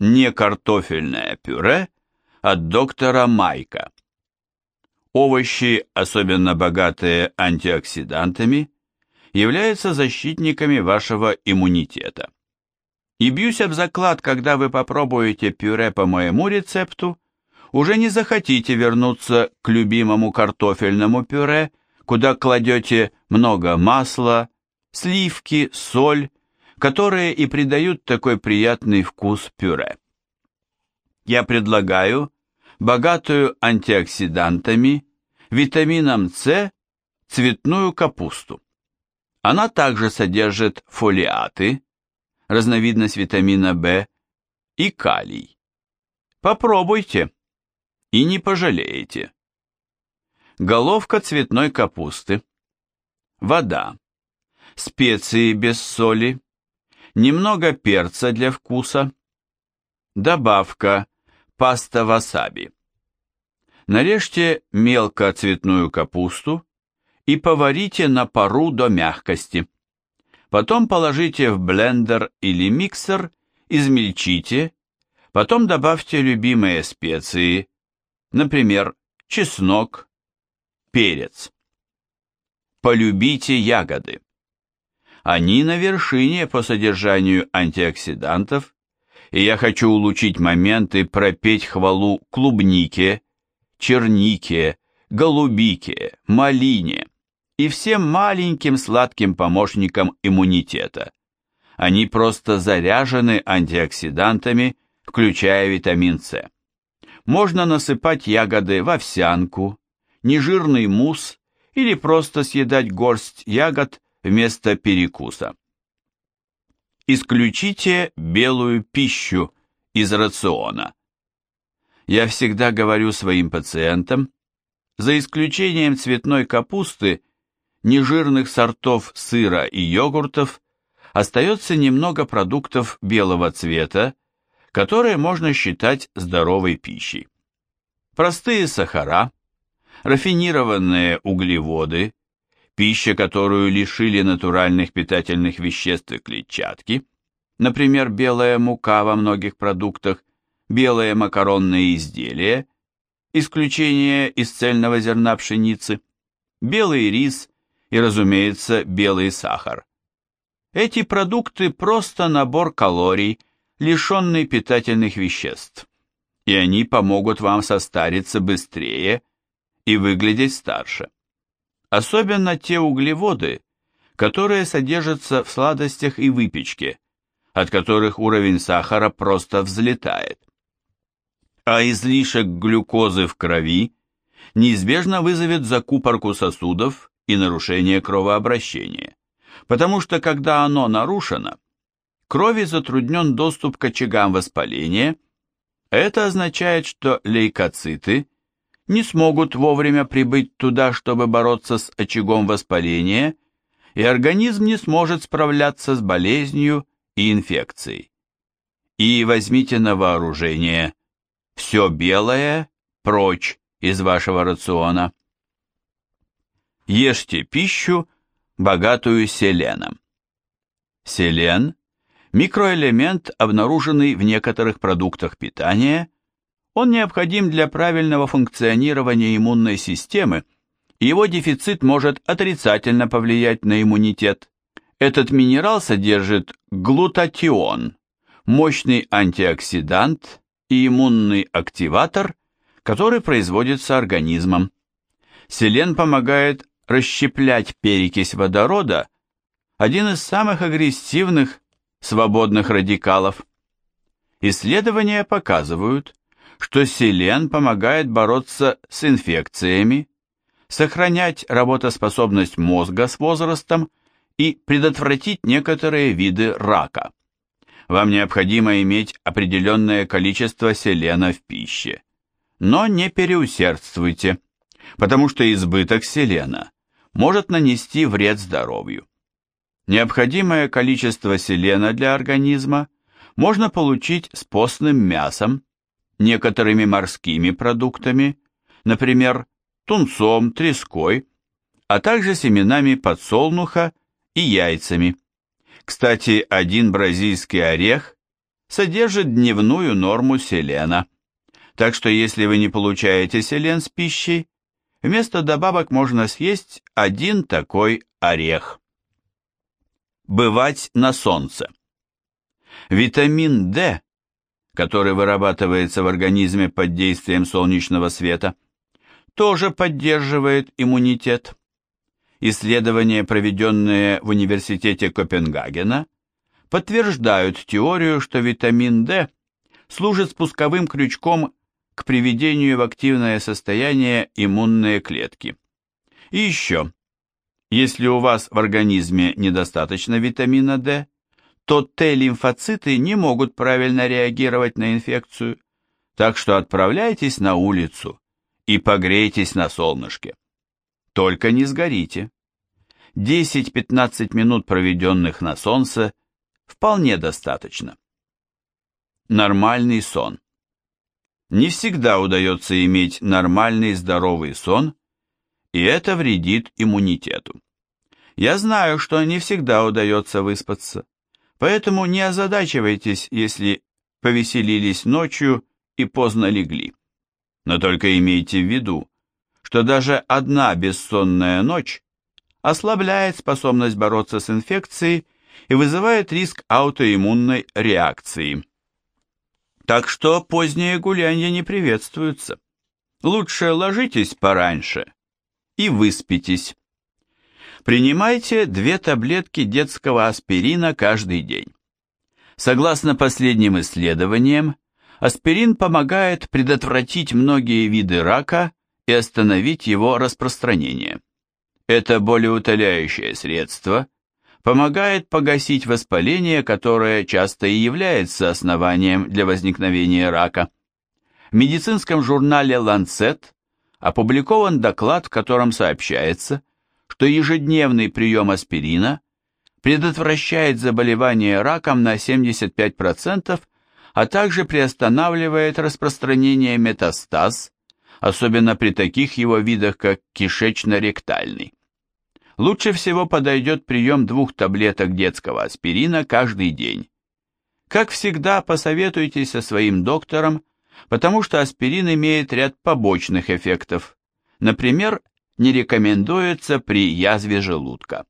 Некартофельное пюре от доктора Майка. Овощи, особенно богатые антиоксидантами, являются защитниками вашего иммунитета. И бьюсь об заклад, когда вы попробуете пюре по моему рецепту, уже не захотите вернуться к любимому картофельному пюре, куда кладете много масла, сливки, соль, которые и придают такой приятный вкус пюре. Я предлагаю богатую антиоксидантами, витамином С, цветную капусту. Она также содержит фолиаты, разновидность витамина В, и калий. Попробуйте и не пожалеете. Головка цветной капусты. Вода. Специи без соли. Немного перца для вкуса. Добавка. Паста васаби. Нарежьте мелко цветную капусту и поварите на пару до мягкости. Потом положите в блендер или миксер, измельчите, потом добавьте любимые специи, например, чеснок, перец. Полюбите ягоды. Они на вершине по содержанию антиоксидантов, и я хочу улучшить момент и пропеть хвалу клубнике, чернике, голубике, малине и всем маленьким сладким помощникам иммунитета. Они просто заряжены антиоксидантами, включая витамин С. Можно насыпать ягоды в овсянку, нежирный мусс или просто съедать горсть ягод вместо перекуса. Исключите белую пищу из рациона. Я всегда говорю своим пациентам, за исключением цветной капусты нежирных сортов сыра и йогуртов остается немного продуктов белого цвета, которые можно считать здоровой пищей. Простые сахара, рафинированные углеводы, пища, которую лишили натуральных питательных веществ и клетчатки, например, белая мука во многих продуктах, белые макаронные изделия, исключение из цельного зерна пшеницы, белый рис и, разумеется, белый сахар. Эти продукты просто набор калорий, лишенный питательных веществ, и они помогут вам состариться быстрее и выглядеть старше. Особенно те углеводы, которые содержатся в сладостях и выпечке, от которых уровень сахара просто взлетает. А излишек глюкозы в крови неизбежно вызовет закупорку сосудов и нарушение кровообращения, потому что когда оно нарушено, крови затруднен доступ к очагам воспаления, это означает, что лейкоциты не смогут вовремя прибыть туда, чтобы бороться с очагом воспаления, и организм не сможет справляться с болезнью и инфекцией. И возьмите на вооружение все белое прочь из вашего рациона. Ешьте пищу, богатую селеном. Селен – микроэлемент, обнаруженный в некоторых продуктах питания. Он необходим для правильного функционирования иммунной системы, его дефицит может отрицательно повлиять на иммунитет. Этот минерал содержит глутатион, мощный антиоксидант и иммунный активатор, который производится организмом. Селен помогает расщеплять перекись водорода – один из самых агрессивных свободных радикалов. Исследования показывают, что селен помогает бороться с инфекциями, сохранять работоспособность мозга с возрастом и предотвратить некоторые виды рака. Вам необходимо иметь определенное количество селена в пище, но не переусердствуйте, потому что избыток селена может нанести вред здоровью. Необходимое количество селена для организма можно получить с постным мясом, некоторыми морскими продуктами, например, тунцом, треской, а также семенами подсолнуха и яйцами. Кстати, один бразильский орех содержит дневную норму селена. Так что если вы не получаете селен с пищей, вместо добавок можно съесть один такой орех. Бывать на солнце. Витамин D, который вырабатывается в организме под действием солнечного света, тоже поддерживает иммунитет. Исследования, проведенные в Университете Копенгагена, подтверждают теорию, что витамин D служит спусковым крючком к приведению в активное состояние иммунные клетки. И еще, если у вас в организме недостаточно витамина D, то Т-лимфоциты не могут правильно реагировать на инфекцию, так что отправляйтесь на улицу и погрейтесь на солнышке. Только не сгорите. 10-15 минут, проведенных на солнце, вполне достаточно. Нормальный сон. Не всегда удается иметь нормальный здоровый сон, и это вредит иммунитету. Я знаю, что не всегда удается выспаться, поэтому не озадачивайтесь, если повеселились ночью и поздно легли. Но только имейте в виду, что даже одна бессонная ночь ослабляет способность бороться с инфекцией и вызывает риск аутоиммунной реакции. Так что поздние гулянья не приветствуются. Лучше ложитесь пораньше и выспитесь. Принимайте две таблетки детского аспирина каждый день. Согласно последним исследованиям, аспирин помогает предотвратить многие виды рака и остановить его распространение. Это болеутоляющее средство – помогает погасить воспаление, которое часто и является основанием для возникновения рака. В медицинском журнале Lancet опубликован доклад, в котором сообщается, что ежедневный прием аспирина предотвращает заболевание раком на 75%, а также приостанавливает распространение метастаз, особенно при таких его видах, как кишечно-ректальный. Лучше всего подойдет прием двух таблеток детского аспирина каждый день. Как всегда, посоветуйтесь со своим доктором, потому что аспирин имеет ряд побочных эффектов. Например, не рекомендуется при язве желудка.